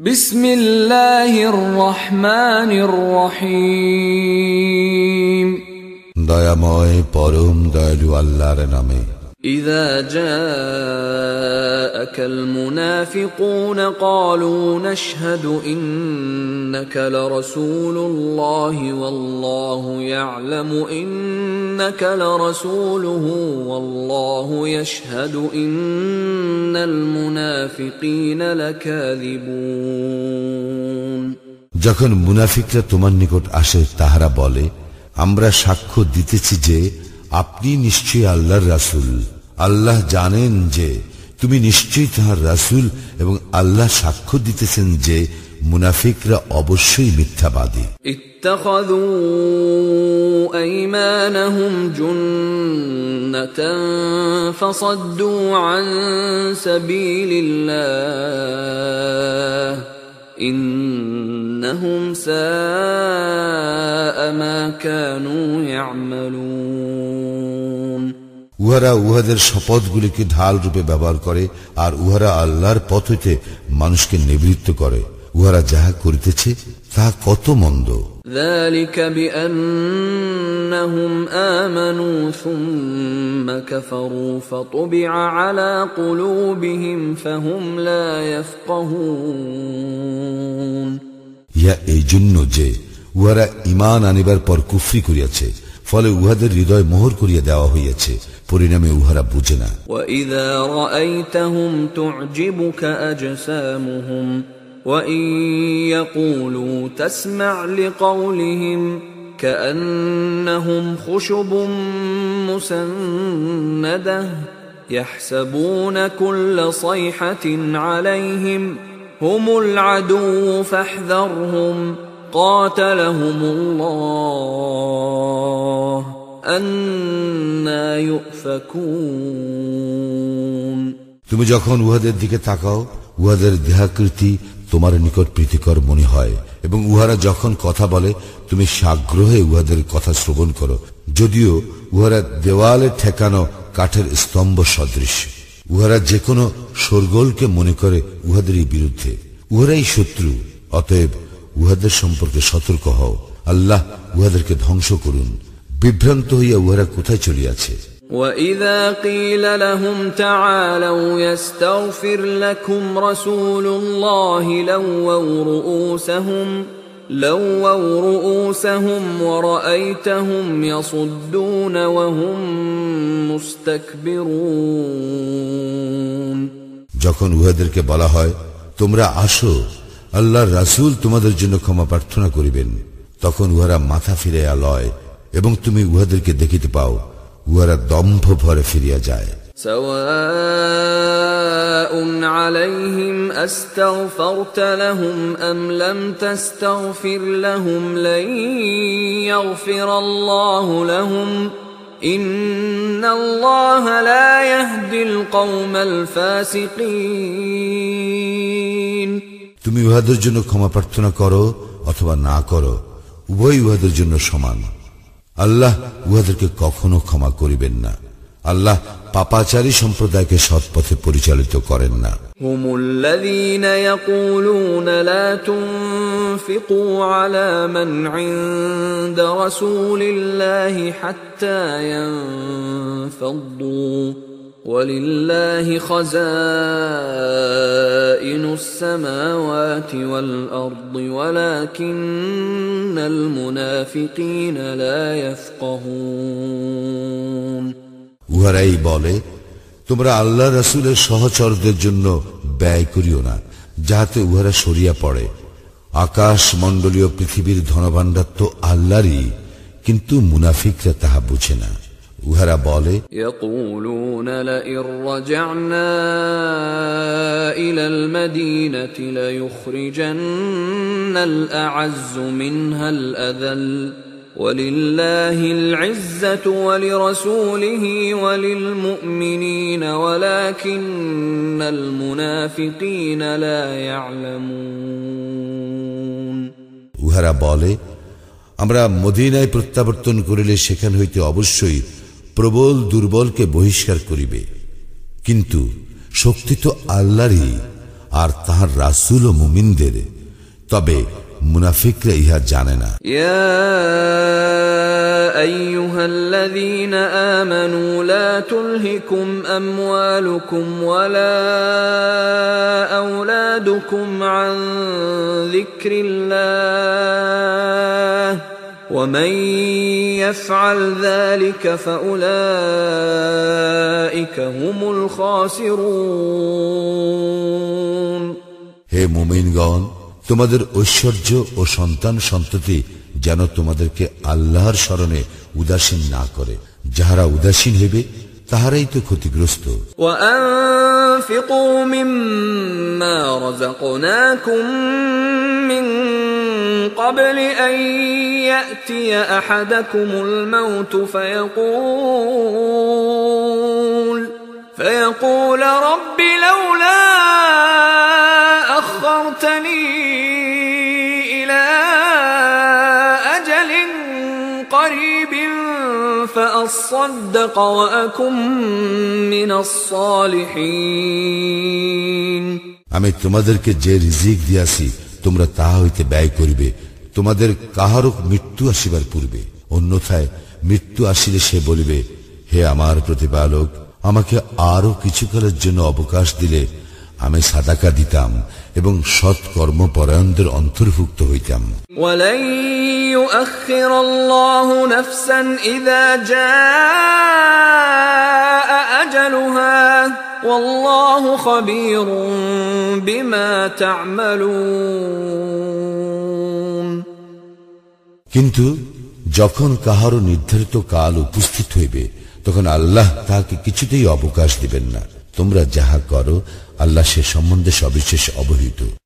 بسم الله الرحمن الرحيم দয়াময় পরম দয়ালু আল্লাহর নামে إذا جاءك المنافقون قالوا نشهد إنك لرسول الله والله يعلم إنك لرسوله والله يشهد إن المنافقين لكاذبون যখন মুনাফিকরা তোমার নিকট আসে তাহারা বলে আমরা সাক্ষ্য দিতেছি যে আপনি নিশ্চয়ই আল্লাহর রাসূল আল্লাহ জানেন যে তুমি নিশ্চয়ই তাহার রাসূল এবং আল্লাহ সাক্ষ্য দিতেছেন যে মুনাফিকরা অবশ্যই মিথ্যাবাদী اتخذوا ايمانهم جنه فصدوا عن سبيل الله انهم ساء ما كانوا يعملون উহারা উহাদের শপথগুলিকে ঢাল রূপে ব্যবহার করে আর উহারা আল্লাহর পথ হইতে মানুষকে নিবৃত্ত করে উহারা যাহা করিতেছে তাহা কত মন্দ ذلك بانهم امنوا ثم كفروا فطبع على قلوبهم فهم لا يفقهون ইহা এই জন্য যে উহারা ইমান আনিবার পর কুফরি করিয়াছে ফলে উহাদের হৃদয় মোহর করিয়া দেওয়া হইয়াছে পরিণামে উহারা বুঝে না واذا رايتهم تعجبك اجسامهم وان يقولوا تسمع لقولهم كانهم خشب مسنده يحسبون كل صيحه عليهم هم العدو فاحذرهم قاتلهم الله أنا يؤفكون তুমি যখন উহাদের দিকে তাকাও উহাদের দেহাকৃতি তোমার নিকট প্রীতিকর মনে হয় এবং উহারা যখন কথা বলে তুমি সাগ্রহে উহাদের কথা শ্রবণ করো যদিও উহারা দেওয়ালে ঠেকানো কাঠের স্তম্ভ সদৃশ উহারা যে কোনো শোরগোলকে মনে করে উহাদেরই বিরুদ্ধে উহারাই শত্রু অতএব উহাদের সম্পর্কে সতর্ক হও আল্লাহ উহাদেরকে ধ্বংস করুন বিভ্রান্ত হইয়া উহারা কোথায় চলিয়াছে وإذا قيل لهم تعالوا يستغفر لكم رسول الله لووا رؤوسهم لووا رؤوسهم ورأيتهم يصدون وهم مستكبرون যখন উহাদেরকে বলা হয় তোমরা আসো আল্লাহর রাসূল তোমাদের জন্য ক্ষমা প্রার্থনা করিবেন তখন উহারা মাথা ফিরাইয়া লয় এবং তুমি উহাদেরকে দেখিতে পাও উহারা দম্ভ ভরে ফিরিয়া যায় سواء عليهم استغفرت لهم ام لم تستغفر لهم لن يغفر الله لهم ان الله لا يهدي القوم الفاسقين তুমি উহাদের জন্য ক্ষমা প্রার্থনা করো অথবা না করো উভয় উহাদের জন্য সমান আল্লাহ উহাদেরকে কখনো ক্ষমা করিবেন না আল্লাহ পাপাচারী সম্প্রদায়কে সৎপথে পরিচালিত করেন না هم الذين يقولون لا تنفقوا على من عند رسول الله حتى ينفضوا ولله خزائن السماوات والارض ولكن المنافقين لا يفقهون উহারাই বলে তোমরা আল্লাহ রাসূলের সহচরদের জন্য ব্যয় করিও না যাহাতে উহারা সরিয়া পড়ে আকাশ মণ্ডলীয় পৃথিবীর ধনভাণ্ডার তো আল্লাহরই কিন্তু মুনাফিকরা তাহা বুঝে না উহারা বলে يقولون لئن رجعنا إلى المدينة ليخرجن الأعز منها الأذل ولله العزة ولرسوله وللمؤمنين ولكن المنافقين لا يعلمون উহারা বলে আমরা মদিনায় প্রত্যাবর্তন করিলে সেখান হইতে অবশ্যই প্রবল দুর্বলকে বহিষ্কার করিবে কিন্তু শক্তি তো আল্লাহরই আর তাহার রাসুল ও মুমিনদের তবে মুনাফিকরা ইহা জানে না يا ايها الذين امنوا لا تلهكم اموالكم ولا اولادكم عن ذكر الله ومن يفعل ذلك فاولئك هم الخاسرون হে মুমিনগণ তোমাদের ঐশ্বর্য ও সন্তান সন্ততি যেন তোমাদেরকে আল্লাহর স্মরণে উদাসীন না করে যাহারা উদাসীন হেবে তাহারাই তো ক্ষতিগ্রস্ত وأنفقوا مما رزقناكم من قبل أن يأتي أحدكم الموت فيقول فيقول رب لولا أخرتني إلى أجل قريب فأصدق وأكن من الصالحين আমি তোমাদেরকে যে রিজিক দিয়াছি তোমরা তাহা হইতে ব্যয় করিবে, তোমাদের কাহারক মৃত্যু আসিবার পূর্বে। অন্যথায় মৃত্যু আসিলে সে বলিবে, হে আমার প্রতিপালক, আমাকে আরও কিছুকালের জন্য অবকাশ দিলে আমি সাদাকা দিতাম এবং সৎ কর্মপরায়ণদের অন্তর্ভুক্ত হইতাম। ইদা কিন্তু যখন কাহারও নির্ধারিত কাল উপস্থিত হইবে, তখন আল্লাহ তাহাকে কিছুতেই অবকাশ দিবেন না। তোমরা যাহা করো, আল্লাহ সে সম্বন্ধে সবিশেষ অবহিত।